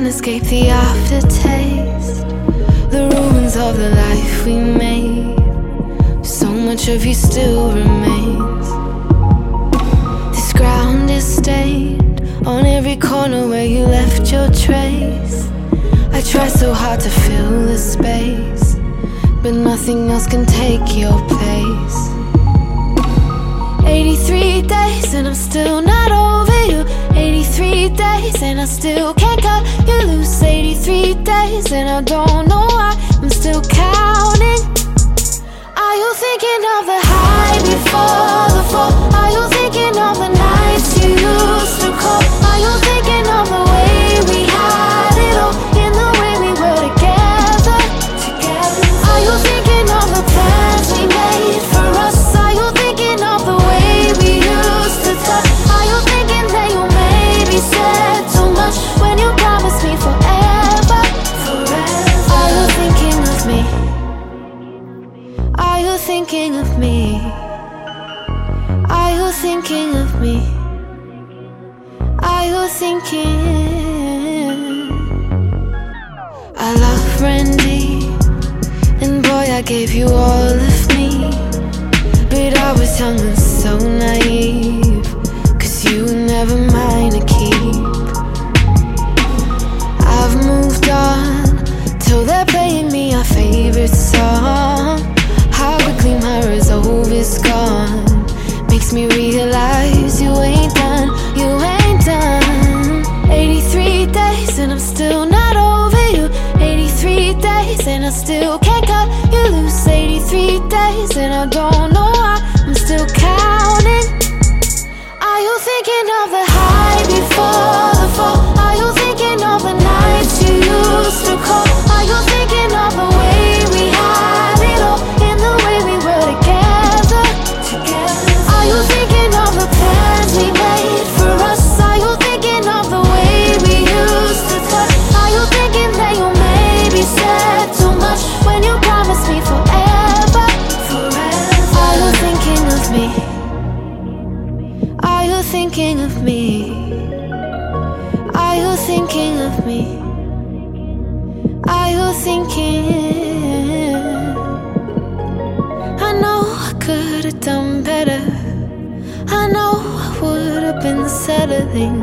can't escape the aftertaste. The ruins of the life we made. So much of you still remains. This ground is stained on every corner where you left your trace. I try so hard to fill the space, but nothing else can take your place. 83 days and I'm still not over you. 83 days and I still can't cut you loose. 83 days and I don't know why I'm still counting. Are you thinking of the high before thinking of me? Are you thinking of me? Are you thinking? I love Randy, and boy, I gave you all of me. But I was young and so naive, cause you were never mine to keep. I've moved on till they're playing me our favorite song. Me? Are you thinking of me? Are you thinking of me? Are you thinking? I know I could have done better. I know I would have been the settling.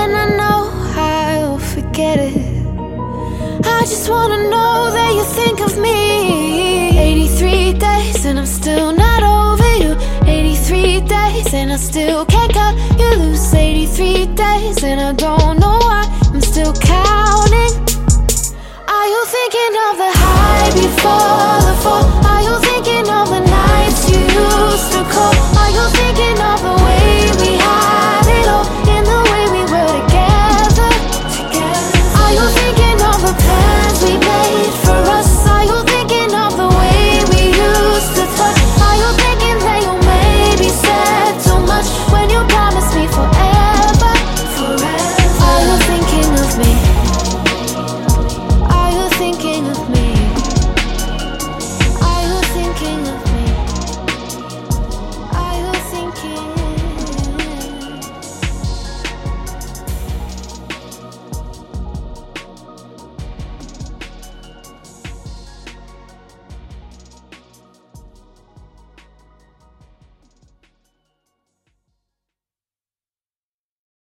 And I know I'll forget it. I just wanna know that you think of me. 83 days and I'm still not and I still can't count You lose 83 days and I don't know why I'm still counting. Are you thinking of the